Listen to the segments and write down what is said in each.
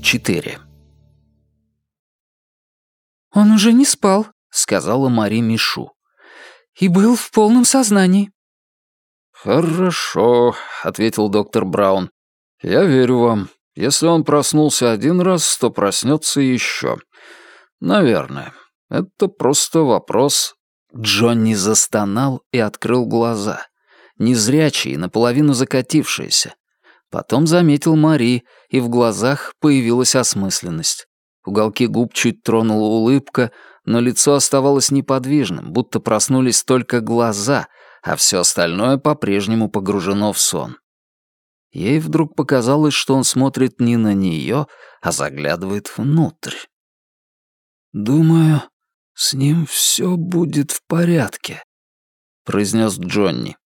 Четыре. «Он уже не спал», — сказала Мари Мишу. «И был в полном сознании». «Хорошо», — ответил доктор Браун. «Я верю вам. Если он проснулся один раз, то проснется еще. Наверное. Это просто вопрос». Джонни застонал и открыл глаза. Незрячий, наполовину закатившиеся. Потом заметил Мари, и в глазах появилась осмысленность. Уголки губ чуть тронула улыбка, но лицо оставалось неподвижным, будто проснулись только глаза, а все остальное по-прежнему погружено в сон. Ей вдруг показалось, что он смотрит не на нее, а заглядывает внутрь. «Думаю, с ним все будет в порядке», — произнес Джонни.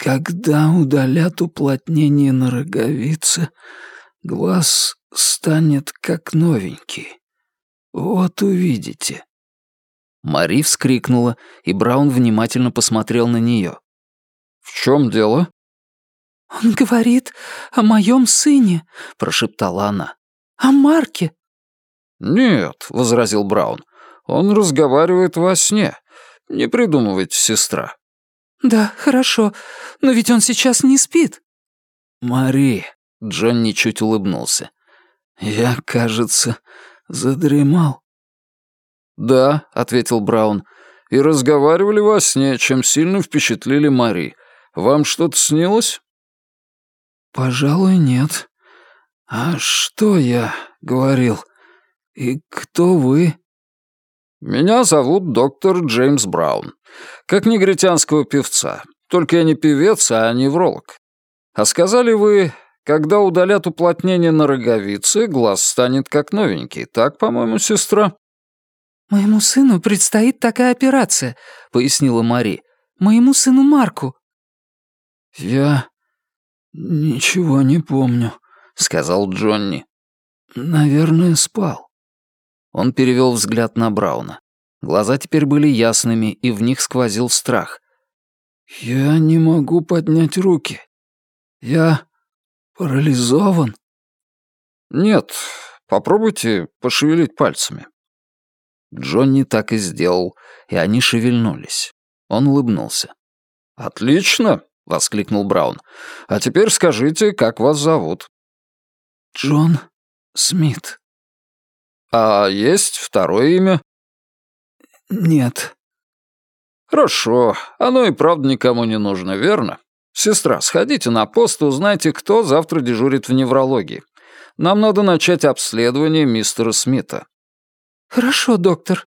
«Когда удалят уплотнение на роговице, глаз станет как новенький. Вот увидите». Мари вскрикнула, и Браун внимательно посмотрел на нее. «В чем дело?» «Он говорит о моем сыне», — прошептала она. «О Марке». «Нет», — возразил Браун, — «он разговаривает во сне. Не придумывайте, сестра». «Да, хорошо, но ведь он сейчас не спит». «Мари», — Джонни чуть улыбнулся, — «я, кажется, задремал». «Да», — ответил Браун, — «и разговаривали во сне, чем сильно впечатлили Мари. Вам что-то снилось?» «Пожалуй, нет. А что я говорил? И кто вы?» «Меня зовут доктор Джеймс Браун. Как негритянского певца. Только я не певец, а невролог. А сказали вы, когда удалят уплотнение на роговице, глаз станет как новенький. Так, по-моему, сестра?» «Моему сыну предстоит такая операция», — пояснила Мари. «Моему сыну Марку». «Я ничего не помню», — сказал Джонни. «Наверное, спал». Он перевел взгляд на Брауна. Глаза теперь были ясными, и в них сквозил страх. «Я не могу поднять руки. Я парализован». «Нет, попробуйте пошевелить пальцами». Джонни так и сделал, и они шевельнулись. Он улыбнулся. «Отлично!» — воскликнул Браун. «А теперь скажите, как вас зовут?» «Джон Смит». «А есть второе имя?» «Нет». «Хорошо. Оно и правда никому не нужно, верно? Сестра, сходите на пост и узнайте, кто завтра дежурит в неврологии. Нам надо начать обследование мистера Смита. «Хорошо, доктор».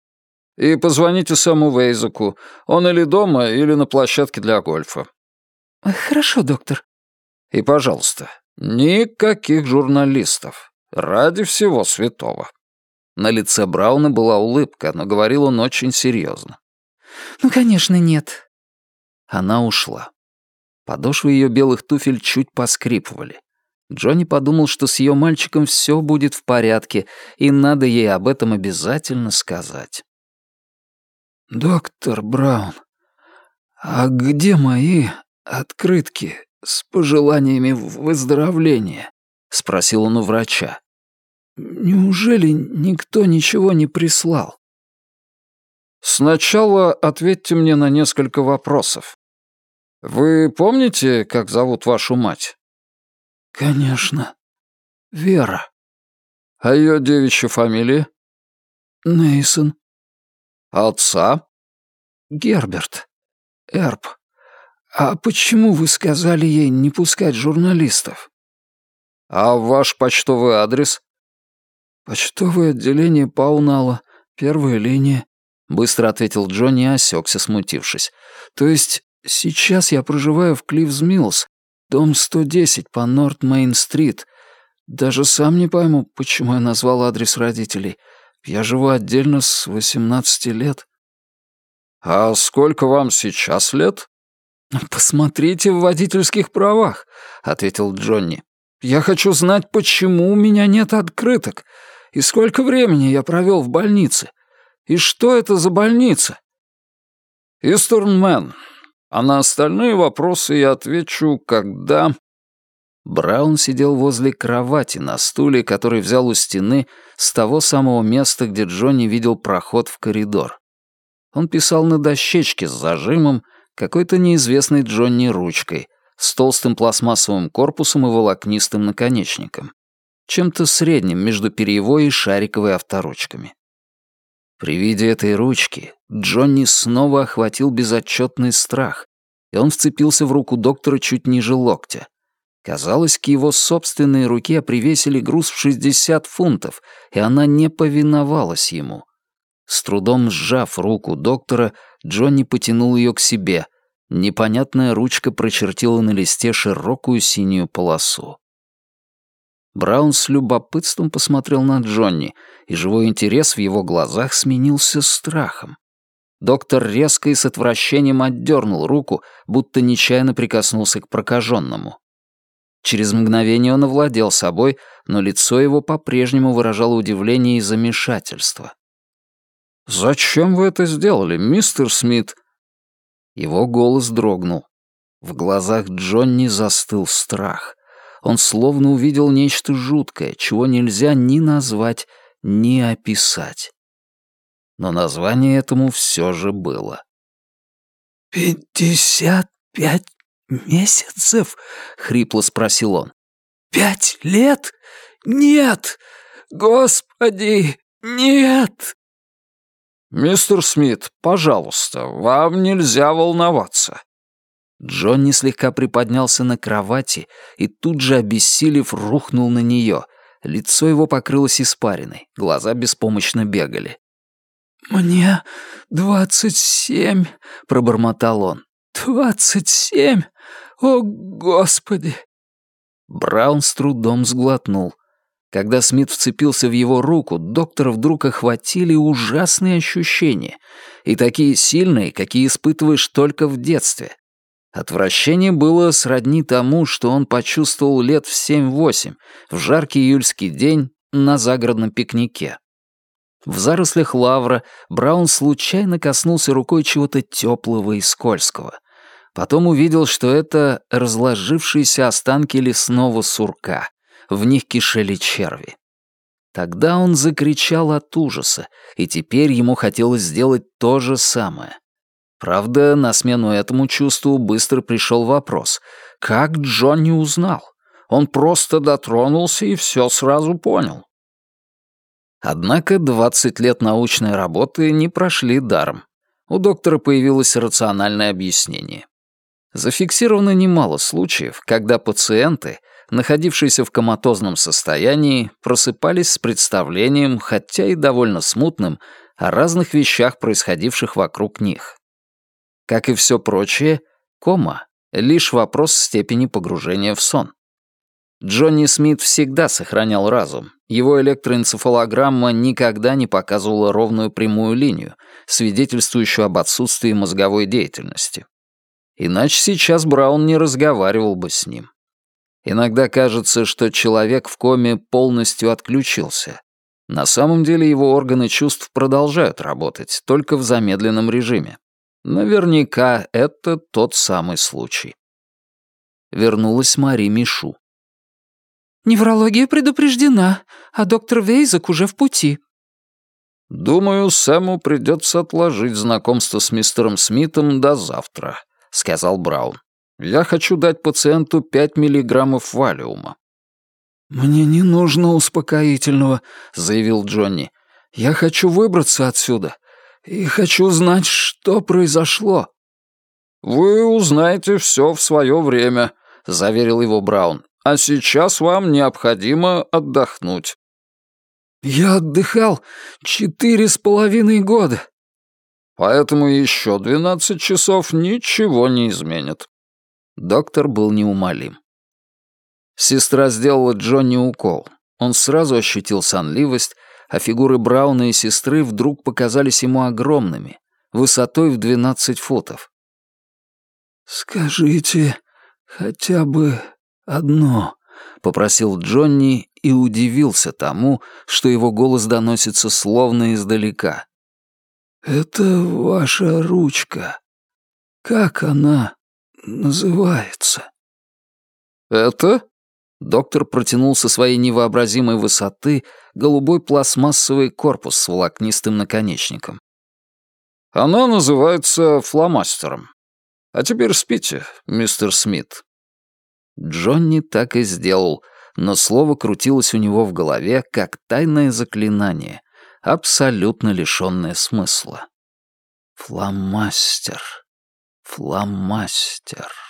«И позвоните Сэму Вейзаку. Он или дома, или на площадке для гольфа». «Хорошо, доктор». «И, пожалуйста, никаких журналистов. Ради всего святого». На лице Брауна была улыбка, но говорил он очень серьезно. «Ну, конечно, нет». Она ушла. Подошвы ее белых туфель чуть поскрипывали. Джонни подумал, что с ее мальчиком все будет в порядке, и надо ей об этом обязательно сказать. «Доктор Браун, а где мои открытки с пожеланиями выздоровления?» — спросил он у врача. «Неужели никто ничего не прислал?» «Сначала ответьте мне на несколько вопросов. Вы помните, как зовут вашу мать?» «Конечно. Вера». «А ее девичья фамилия?» «Нейсон». «Отца?» «Герберт. Эрб. А почему вы сказали ей не пускать журналистов?» «А ваш почтовый адрес?» «Почтовое отделение Паунала, первая линия», — быстро ответил Джонни и осекся, смутившись. «То есть сейчас я проживаю в Клиффс Миллс, Дом 110 по Норт-Мейн-стрит. Даже сам не пойму, почему я назвал адрес родителей. Я живу отдельно с 18 лет. А сколько вам сейчас лет? Посмотрите в водительских правах, ответил Джонни. Я хочу знать, почему у меня нет открыток. И сколько времени я провел в больнице. И что это за больница? Истернмен. А на остальные вопросы я отвечу, когда...» Браун сидел возле кровати на стуле, который взял у стены с того самого места, где Джонни видел проход в коридор. Он писал на дощечке с зажимом, какой-то неизвестной Джонни ручкой, с толстым пластмассовым корпусом и волокнистым наконечником. Чем-то средним между перьевой и шариковой авторучками. При виде этой ручки Джонни снова охватил безотчетный страх, и он вцепился в руку доктора чуть ниже локтя. Казалось, к его собственной руке привесили груз в 60 фунтов, и она не повиновалась ему. С трудом сжав руку доктора, Джонни потянул ее к себе. Непонятная ручка прочертила на листе широкую синюю полосу. Браун с любопытством посмотрел на Джонни, и живой интерес в его глазах сменился страхом. Доктор резко и с отвращением отдернул руку, будто нечаянно прикоснулся к прокаженному. Через мгновение он овладел собой, но лицо его по-прежнему выражало удивление и замешательство. «Зачем вы это сделали, мистер Смит?» Его голос дрогнул. В глазах Джонни застыл страх. Он словно увидел нечто жуткое, чего нельзя ни назвать, ни описать. Но название этому все же было. «Пятьдесят пять «Месяцев?» — хрипло спросил он. «Пять лет? Нет! Господи, нет!» «Мистер Смит, пожалуйста, вам нельзя волноваться». Джонни слегка приподнялся на кровати и тут же, обессилев, рухнул на нее. Лицо его покрылось испариной, глаза беспомощно бегали. «Мне двадцать семь», — пробормотал он. «Двадцать семь! О, Господи!» Браун с трудом сглотнул. Когда Смит вцепился в его руку, доктора вдруг охватили ужасные ощущения, и такие сильные, какие испытываешь только в детстве. Отвращение было сродни тому, что он почувствовал лет в семь-восемь, в жаркий июльский день на загородном пикнике. В зарослях лавра Браун случайно коснулся рукой чего-то теплого и скользкого. Потом увидел, что это разложившиеся останки лесного сурка. В них кишели черви. Тогда он закричал от ужаса, и теперь ему хотелось сделать то же самое. Правда, на смену этому чувству быстро пришел вопрос. Как Джонни узнал? Он просто дотронулся и все сразу понял. Однако 20 лет научной работы не прошли даром. У доктора появилось рациональное объяснение. Зафиксировано немало случаев, когда пациенты, находившиеся в коматозном состоянии, просыпались с представлением, хотя и довольно смутным, о разных вещах, происходивших вокруг них. Как и все прочее, кома — лишь вопрос степени погружения в сон. Джонни Смит всегда сохранял разум. Его электроэнцефалограмма никогда не показывала ровную прямую линию, свидетельствующую об отсутствии мозговой деятельности. Иначе сейчас Браун не разговаривал бы с ним. Иногда кажется, что человек в коме полностью отключился. На самом деле его органы чувств продолжают работать, только в замедленном режиме. Наверняка это тот самый случай. Вернулась Мари Мишу. «Неврология предупреждена, а доктор Вейзак уже в пути». «Думаю, Сэму придется отложить знакомство с мистером Смитом до завтра», — сказал Браун. «Я хочу дать пациенту 5 миллиграммов валиума». «Мне не нужно успокоительного», — заявил Джонни. «Я хочу выбраться отсюда и хочу знать, что произошло». «Вы узнаете все в свое время», — заверил его Браун. «А сейчас вам необходимо отдохнуть». «Я отдыхал четыре с половиной года», Поэтому еще двенадцать часов ничего не изменит. Доктор был неумолим. Сестра сделала Джонни укол. Он сразу ощутил сонливость, а фигуры Брауна и сестры вдруг показались ему огромными, высотой в двенадцать футов. «Скажите хотя бы одно», — попросил Джонни и удивился тому, что его голос доносится словно издалека. «Это ваша ручка. Как она называется?» «Это?» Доктор протянул со своей невообразимой высоты голубой пластмассовый корпус с волокнистым наконечником. «Она называется фломастером. А теперь спите, мистер Смит». Джонни так и сделал, но слово крутилось у него в голове, как тайное заклинание, абсолютно лишённое смысла. «Фломастер, фломастер».